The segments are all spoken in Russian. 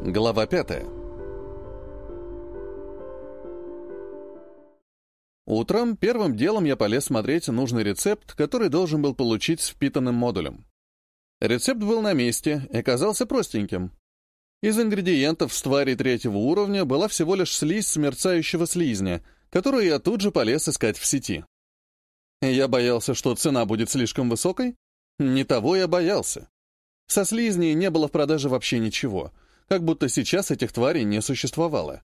Глава пятая. Утром первым делом я полез смотреть нужный рецепт, который должен был получить с впитанным модулем. Рецепт был на месте и казался простеньким. Из ингредиентов с твари третьего уровня была всего лишь слизь смерцающего слизня, которую я тут же полез искать в сети. Я боялся, что цена будет слишком высокой? Не того я боялся. Со слизней не было в продаже вообще ничего — как будто сейчас этих тварей не существовало.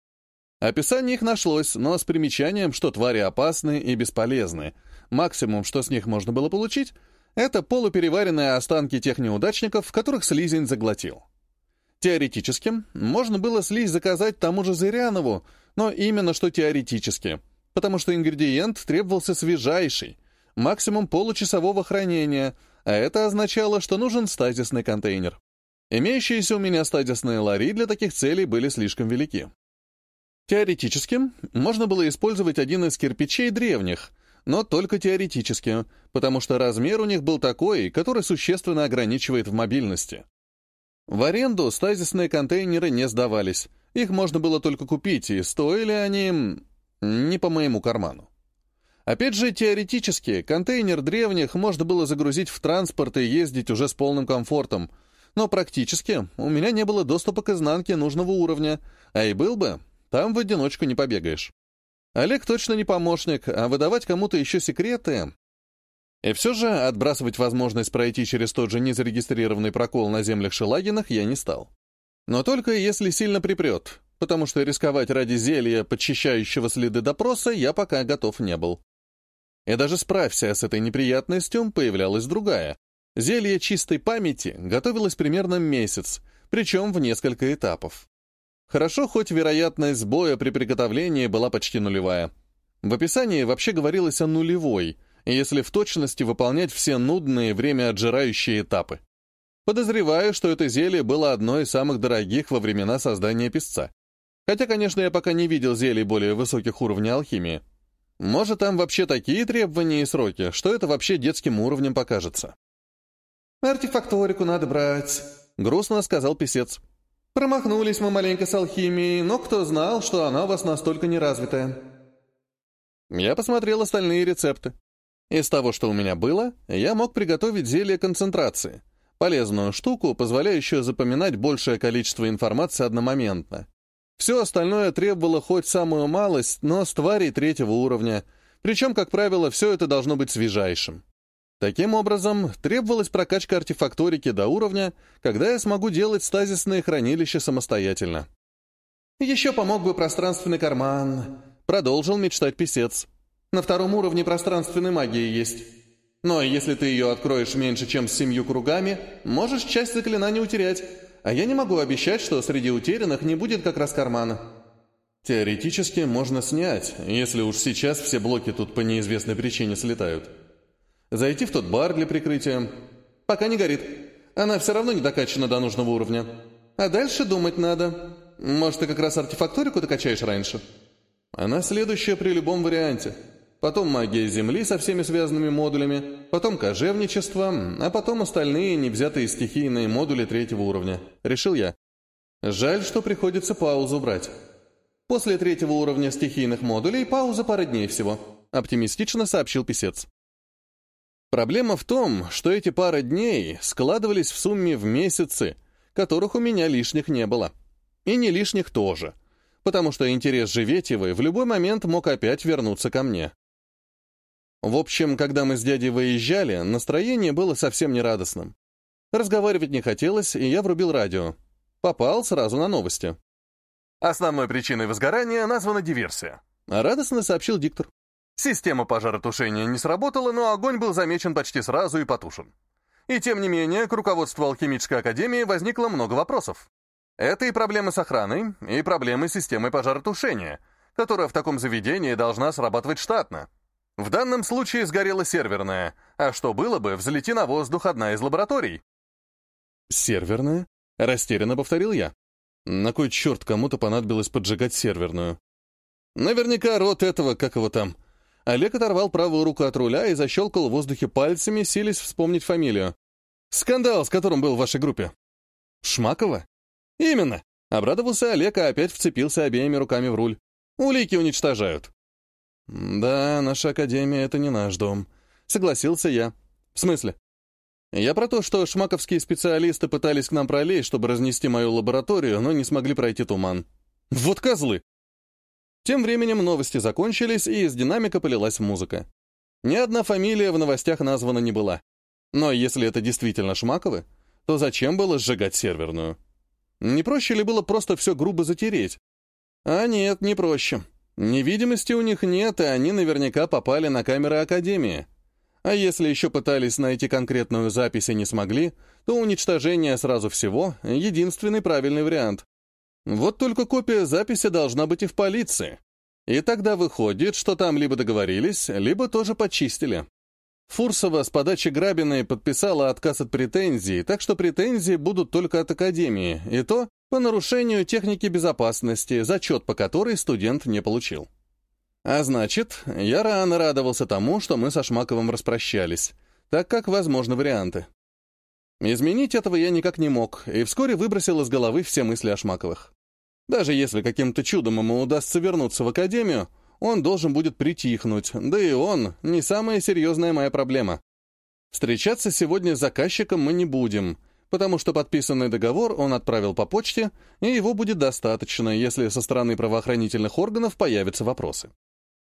Описание их нашлось, но с примечанием, что твари опасны и бесполезны. Максимум, что с них можно было получить, это полупереваренные останки тех неудачников, которых слизень заглотил. Теоретически, можно было слизь заказать тому же Зырянову, но именно что теоретически, потому что ингредиент требовался свежайший, максимум получасового хранения, а это означало, что нужен стазисный контейнер. Имеющиеся у меня стадисные лари для таких целей были слишком велики. Теоретически, можно было использовать один из кирпичей древних, но только теоретически, потому что размер у них был такой, который существенно ограничивает в мобильности. В аренду стазисные контейнеры не сдавались, их можно было только купить, и стоили они не по моему карману. Опять же, теоретически, контейнер древних можно было загрузить в транспорт и ездить уже с полным комфортом — но практически у меня не было доступа к изнанке нужного уровня, а и был бы, там в одиночку не побегаешь. Олег точно не помощник, а выдавать кому-то еще секреты... И все же отбрасывать возможность пройти через тот же незарегистрированный прокол на землях Шелагинах я не стал. Но только если сильно припрет, потому что рисковать ради зелья, подчищающего следы допроса, я пока готов не был. И даже справься с этой неприятностью, появлялась другая, Зелье чистой памяти готовилось примерно месяц, причем в несколько этапов. Хорошо, хоть вероятность сбоя при приготовлении была почти нулевая. В описании вообще говорилось о нулевой, если в точности выполнять все нудные, время отжирающие этапы. Подозреваю, что это зелье было одно из самых дорогих во времена создания песца. Хотя, конечно, я пока не видел зелий более высоких уровней алхимии. Может, там вообще такие требования и сроки, что это вообще детским уровнем покажется. «Артефакторику надо брать», — грустно сказал писец. «Промахнулись мы маленько с алхимией, но кто знал, что она у вас настолько неразвитая?» Я посмотрел остальные рецепты. Из того, что у меня было, я мог приготовить зелье концентрации, полезную штуку, позволяющую запоминать большее количество информации одномоментно. Все остальное требовало хоть самую малость, но с тварей третьего уровня, причем, как правило, все это должно быть свежайшим. Таким образом, требовалась прокачка артефакторики до уровня, когда я смогу делать стазисные хранилища самостоятельно. «Еще помог бы пространственный карман», — продолжил мечтать писец. «На втором уровне пространственной магии есть. Но если ты ее откроешь меньше, чем с семью кругами, можешь часть заклинаний утерять, а я не могу обещать, что среди утерянных не будет как раз кармана». Теоретически можно снять, если уж сейчас все блоки тут по неизвестной причине слетают. Зайти в тот бар для прикрытия. Пока не горит. Она все равно не докачана до нужного уровня. А дальше думать надо. Может, ты как раз артефакторику докачаешь раньше? Она следующая при любом варианте. Потом магия Земли со всеми связанными модулями, потом кожевничество, а потом остальные невзятые стихийные модули третьего уровня. Решил я. Жаль, что приходится паузу брать. После третьего уровня стихийных модулей пауза пара дней всего, оптимистично сообщил писец. Проблема в том, что эти пара дней складывались в сумме в месяцы, которых у меня лишних не было. И не лишних тоже, потому что интерес Живетьевой в любой момент мог опять вернуться ко мне. В общем, когда мы с дядей выезжали, настроение было совсем нерадостным. Разговаривать не хотелось, и я врубил радио. Попал сразу на новости. Основной причиной возгорания названа диверсия. Радостно сообщил диктор. Система пожаротушения не сработала, но огонь был замечен почти сразу и потушен. И тем не менее, к руководству Алхимической Академии возникло много вопросов. Это и проблемы с охраной, и проблемы с системой пожаротушения, которая в таком заведении должна срабатывать штатно. В данном случае сгорела серверная, а что было бы, взлети на воздух одна из лабораторий. «Серверная?» — растерянно повторил я. На кой черт кому-то понадобилось поджигать серверную? Наверняка рот этого, как его там, Олег оторвал правую руку от руля и защелкал в воздухе пальцами, силясь вспомнить фамилию. «Скандал, с которым был в вашей группе». «Шмакова?» «Именно!» — Обрадовался Олег, а опять вцепился обеими руками в руль. Улики уничтожают. «Да, наша академия — это не наш дом», — согласился я. «В смысле?» «Я про то, что шмаковские специалисты пытались к нам пролезть, чтобы разнести мою лабораторию, но не смогли пройти туман. Вот козлы!» Тем временем новости закончились, и из динамика полилась музыка. Ни одна фамилия в новостях названа не была. Но если это действительно Шмаковы, то зачем было сжигать серверную? Не проще ли было просто все грубо затереть? А нет, не проще. Невидимости у них нет, и они наверняка попали на камеры Академии. А если еще пытались найти конкретную запись и не смогли, то уничтожение сразу всего — единственный правильный вариант. Вот только копия записи должна быть и в полиции. И тогда выходит, что там либо договорились, либо тоже почистили. Фурсова с подачи Грабиной подписала отказ от претензий, так что претензии будут только от Академии, и то по нарушению техники безопасности, зачет по которой студент не получил. А значит, я рано радовался тому, что мы со Шмаковым распрощались, так как возможны варианты. Изменить этого я никак не мог, и вскоре выбросил из головы все мысли о Шмаковых. Даже если каким-то чудом ему удастся вернуться в Академию, он должен будет притихнуть, да и он — не самая серьезная моя проблема. Встречаться сегодня с заказчиком мы не будем, потому что подписанный договор он отправил по почте, и его будет достаточно, если со стороны правоохранительных органов появятся вопросы.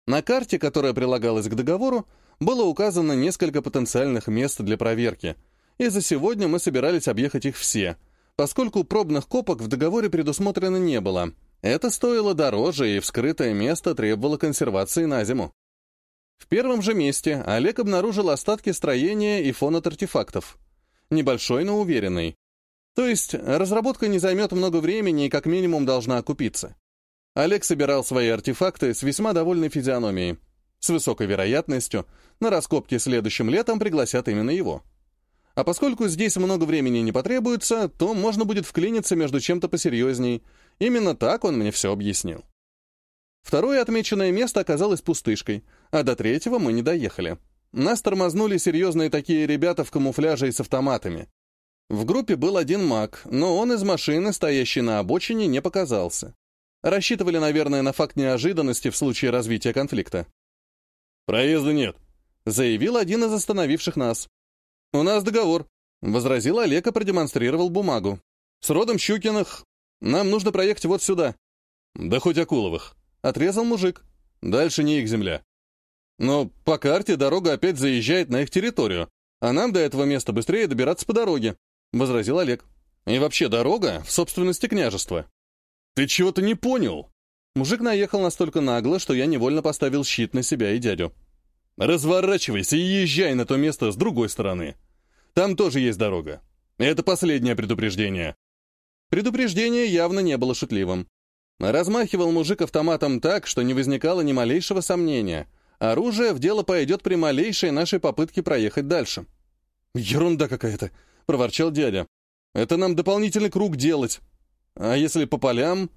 На карте, которая прилагалась к договору, было указано несколько потенциальных мест для проверки, и за сегодня мы собирались объехать их все, поскольку пробных копок в договоре предусмотрено не было — это стоило дороже, и вскрытое место требовало консервации на зиму. В первом же месте Олег обнаружил остатки строения и фон от артефактов. Небольшой, но уверенный. То есть разработка не займет много времени и как минимум должна окупиться. Олег собирал свои артефакты с весьма довольной физиономией. С высокой вероятностью на раскопки следующим летом пригласят именно его. А поскольку здесь много времени не потребуется, то можно будет вклиниться между чем-то посерьезней. Именно так он мне все объяснил. Второе отмеченное место оказалось пустышкой, а до третьего мы не доехали. Нас тормознули серьезные такие ребята в камуфляже и с автоматами. В группе был один маг, но он из машины, стоящей на обочине, не показался. Рассчитывали, наверное, на факт неожиданности в случае развития конфликта. «Проезда нет», — заявил один из остановивших нас. «У нас договор», — возразил Олег и продемонстрировал бумагу. «С родом Щукиных. Нам нужно проехать вот сюда». «Да хоть Акуловых», — отрезал мужик. «Дальше не их земля». «Но по карте дорога опять заезжает на их территорию, а нам до этого места быстрее добираться по дороге», — возразил Олег. «И вообще дорога в собственности княжества». «Ты чего-то не понял?» Мужик наехал настолько нагло, что я невольно поставил щит на себя и дядю. Разворачивайся и езжай на то место с другой стороны. Там тоже есть дорога. Это последнее предупреждение. Предупреждение явно не было шутливым. Размахивал мужик автоматом так, что не возникало ни малейшего сомнения. Оружие в дело пойдет при малейшей нашей попытке проехать дальше. «Ерунда какая-то», — проворчал дядя. «Это нам дополнительный круг делать. А если по полям?»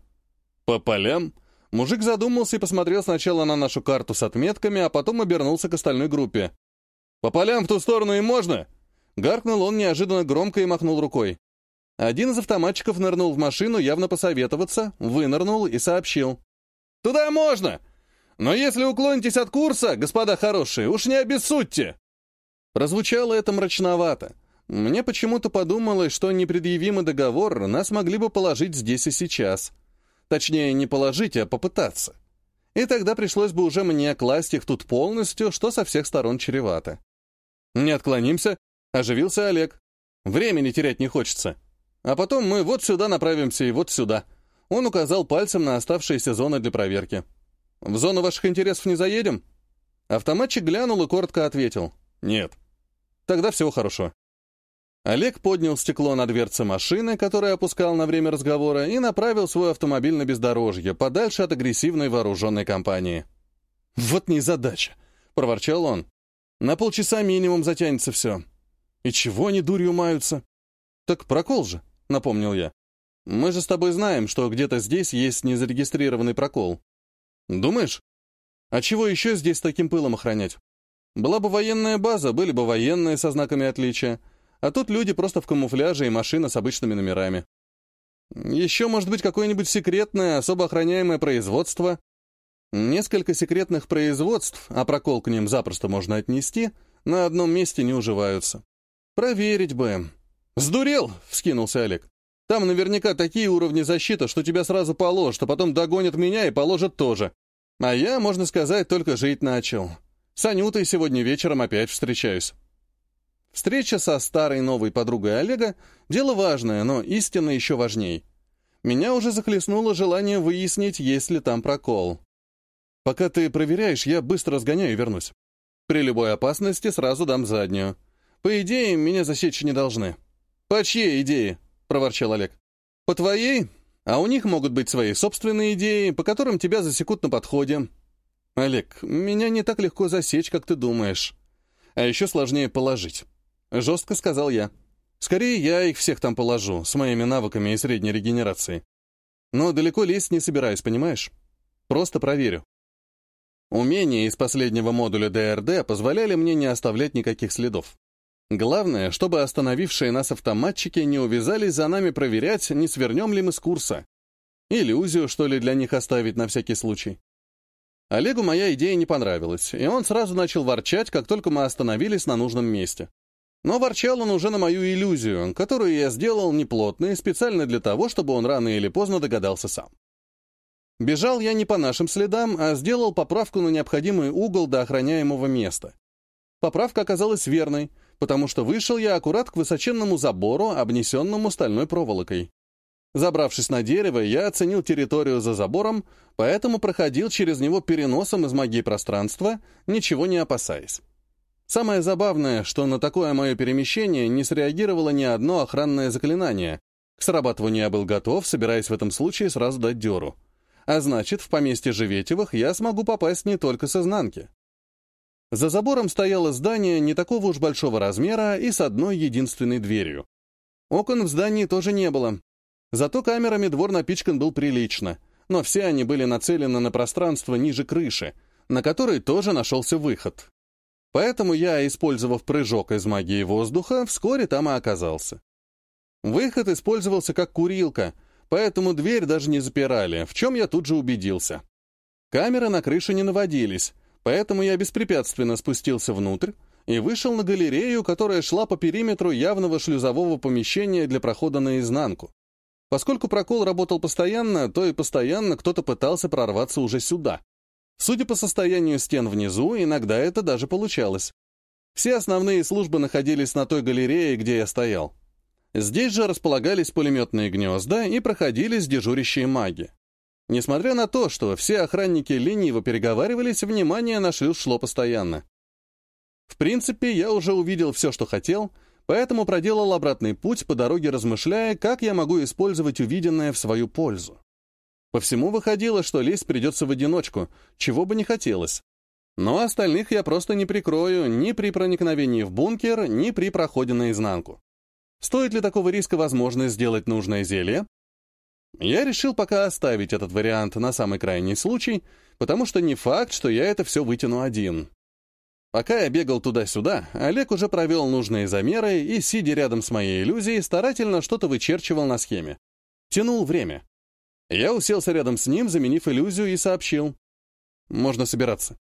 «По полям?» Мужик задумался и посмотрел сначала на нашу карту с отметками, а потом обернулся к остальной группе. «По полям в ту сторону и можно?» Гаркнул он неожиданно громко и махнул рукой. Один из автоматчиков нырнул в машину явно посоветоваться, вынырнул и сообщил. «Туда можно! Но если уклонитесь от курса, господа хорошие, уж не обессудьте!» Прозвучало это мрачновато. Мне почему-то подумалось, что непредъявимый договор нас могли бы положить здесь и сейчас — Точнее, не положить, а попытаться. И тогда пришлось бы уже мне класть их тут полностью, что со всех сторон чревато. «Не отклонимся», — оживился Олег. «Времени терять не хочется. А потом мы вот сюда направимся и вот сюда». Он указал пальцем на оставшиеся зоны для проверки. «В зону ваших интересов не заедем?» Автоматчик глянул и коротко ответил. «Нет». «Тогда всего хорошо». Олег поднял стекло на дверце машины, которую опускал на время разговора, и направил свой автомобиль на бездорожье, подальше от агрессивной вооруженной компании. «Вот незадача!» — проворчал он. «На полчаса минимум затянется все. И чего они дурью маются?» «Так прокол же», — напомнил я. «Мы же с тобой знаем, что где-то здесь есть незарегистрированный прокол». «Думаешь? А чего еще здесь таким пылом охранять? Была бы военная база, были бы военные со знаками отличия». А тут люди просто в камуфляже и машина с обычными номерами. Еще, может быть, какое-нибудь секретное, особо охраняемое производство. Несколько секретных производств, а прокол к ним запросто можно отнести, на одном месте не уживаются. Проверить бы. «Сдурел!» — вскинулся Олег. «Там наверняка такие уровни защиты, что тебя сразу положат, а потом догонят меня и положат тоже. А я, можно сказать, только жить начал. С Анютой сегодня вечером опять встречаюсь». Встреча со старой новой подругой Олега — дело важное, но истинно еще важней. Меня уже захлестнуло желание выяснить, есть ли там прокол. Пока ты проверяешь, я быстро сгоняю и вернусь. При любой опасности сразу дам заднюю. По идее, меня засечь не должны. «По чьей идее?» — проворчал Олег. «По твоей? А у них могут быть свои собственные идеи, по которым тебя засекут на подходе». «Олег, меня не так легко засечь, как ты думаешь. А еще сложнее положить». Жестко сказал я. Скорее, я их всех там положу, с моими навыками и средней регенерацией. Но далеко лезть не собираюсь, понимаешь? Просто проверю. Умения из последнего модуля ДРД позволяли мне не оставлять никаких следов. Главное, чтобы остановившие нас автоматчики не увязались за нами проверять, не свернем ли мы с курса. Иллюзию, что ли, для них оставить на всякий случай. Олегу моя идея не понравилась, и он сразу начал ворчать, как только мы остановились на нужном месте. Но ворчал он уже на мою иллюзию, которую я сделал неплотной, специально для того, чтобы он рано или поздно догадался сам. Бежал я не по нашим следам, а сделал поправку на необходимый угол до охраняемого места. Поправка оказалась верной, потому что вышел я аккурат к высоченному забору, обнесенному стальной проволокой. Забравшись на дерево, я оценил территорию за забором, поэтому проходил через него переносом из магии пространства, ничего не опасаясь. Самое забавное, что на такое мое перемещение не среагировало ни одно охранное заклинание. К срабатыванию я был готов, собираясь в этом случае сразу дать дёру. А значит, в поместье Живетевых я смогу попасть не только с изнанки. За забором стояло здание не такого уж большого размера и с одной единственной дверью. Окон в здании тоже не было. Зато камерами двор напичкан был прилично, но все они были нацелены на пространство ниже крыши, на которой тоже нашелся выход. Поэтому я, использовав прыжок из магии воздуха, вскоре там и оказался. Выход использовался как курилка, поэтому дверь даже не запирали, в чем я тут же убедился. Камеры на крыше не наводились, поэтому я беспрепятственно спустился внутрь и вышел на галерею, которая шла по периметру явного шлюзового помещения для прохода наизнанку. Поскольку прокол работал постоянно, то и постоянно кто-то пытался прорваться уже сюда. Судя по состоянию стен внизу, иногда это даже получалось. Все основные службы находились на той галерее, где я стоял. Здесь же располагались пулеметные гнезда и проходились дежурящие маги. Несмотря на то, что все охранники лениво переговаривались, внимание на шлюз шло постоянно. В принципе, я уже увидел все, что хотел, поэтому проделал обратный путь по дороге, размышляя, как я могу использовать увиденное в свою пользу. По всему выходило, что лезть придется в одиночку, чего бы не хотелось. Но остальных я просто не прикрою ни при проникновении в бункер, ни при проходе наизнанку. Стоит ли такого риска возможность сделать нужное зелье? Я решил пока оставить этот вариант на самый крайний случай, потому что не факт, что я это все вытяну один. Пока я бегал туда-сюда, Олег уже провел нужные замеры и, сидя рядом с моей иллюзией, старательно что-то вычерчивал на схеме. Тянул время. Я уселся рядом с ним, заменив иллюзию, и сообщил. Можно собираться.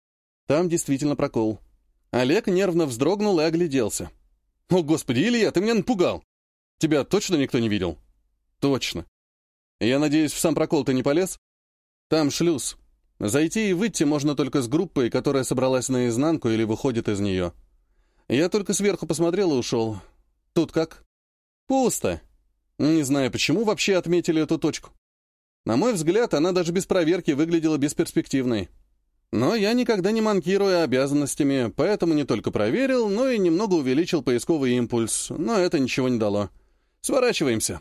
Там действительно прокол. Олег нервно вздрогнул и огляделся. «О, господи, Илья, ты меня напугал! Тебя точно никто не видел?» «Точно. Я надеюсь, в сам прокол ты не полез?» «Там шлюз. Зайти и выйти можно только с группой, которая собралась наизнанку или выходит из нее. Я только сверху посмотрел и ушел. Тут как?» «Пусто. Не знаю, почему вообще отметили эту точку. На мой взгляд, она даже без проверки выглядела бесперспективной. Но я никогда не манкирую обязанностями, поэтому не только проверил, но и немного увеличил поисковый импульс, но это ничего не дало. Сворачиваемся.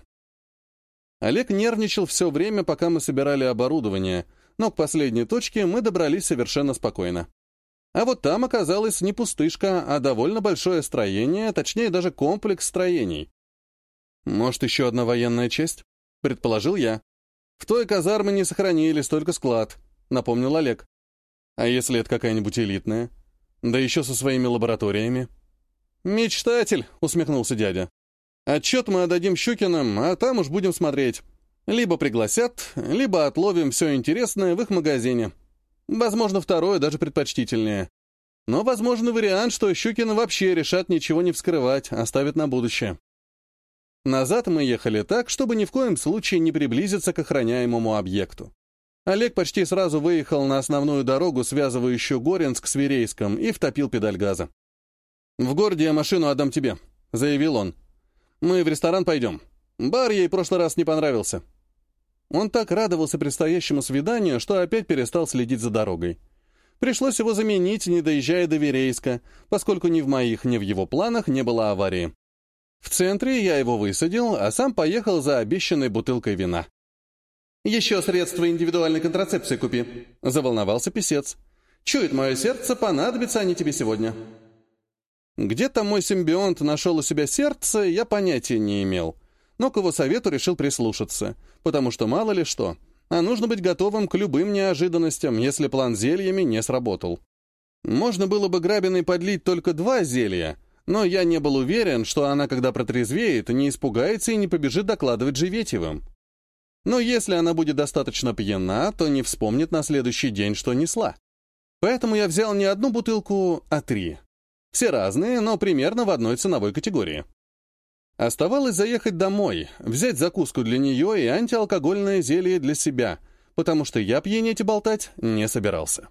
Олег нервничал все время, пока мы собирали оборудование, но к последней точке мы добрались совершенно спокойно. А вот там оказалось не пустышка, а довольно большое строение, точнее даже комплекс строений. «Может, еще одна военная часть?» — предположил я. В той казарме не сохранились, только склад, напомнил Олег. А если это какая-нибудь элитная? Да еще со своими лабораториями. Мечтатель, усмехнулся дядя. Отчет мы отдадим Щукиным, а там уж будем смотреть. Либо пригласят, либо отловим все интересное в их магазине. Возможно, второе даже предпочтительнее. Но возможный вариант, что Щукины вообще решат ничего не вскрывать, оставят на будущее. Назад мы ехали так, чтобы ни в коем случае не приблизиться к охраняемому объекту. Олег почти сразу выехал на основную дорогу, связывающую Горинск с Верейском, и втопил педаль газа. «В городе я машину отдам тебе», — заявил он. «Мы в ресторан пойдем. Бар ей в прошлый раз не понравился». Он так радовался предстоящему свиданию, что опять перестал следить за дорогой. Пришлось его заменить, не доезжая до Верейска, поскольку ни в моих, ни в его планах не было аварии. В центре я его высадил, а сам поехал за обещанной бутылкой вина. «Еще средства индивидуальной контрацепции купи», — заволновался писец. «Чует мое сердце, понадобятся они тебе сегодня». Где-то мой симбионт нашел у себя сердце, я понятия не имел. Но к его совету решил прислушаться, потому что мало ли что. А нужно быть готовым к любым неожиданностям, если план зельями не сработал. Можно было бы грабиной подлить только два зелья, но я не был уверен, что она, когда протрезвеет, не испугается и не побежит докладывать Живетьевым. Но если она будет достаточно пьяна, то не вспомнит на следующий день, что несла. Поэтому я взял не одну бутылку, а три. Все разные, но примерно в одной ценовой категории. Оставалось заехать домой, взять закуску для нее и антиалкогольное зелье для себя, потому что я пьянеть и болтать не собирался.